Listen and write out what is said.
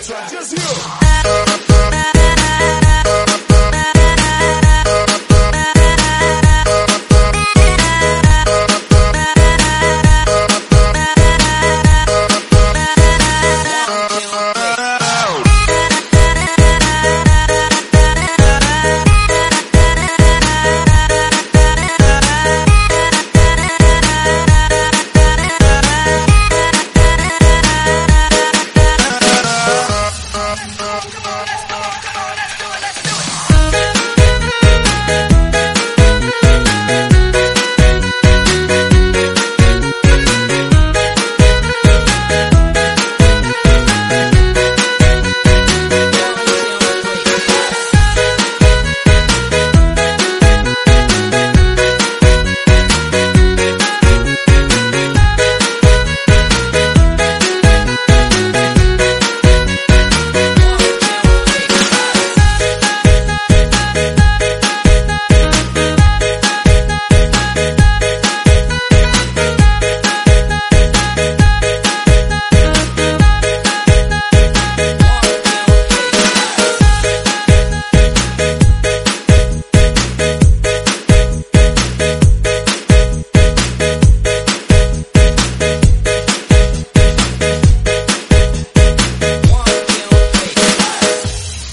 that's right. Just you. come on, let's go.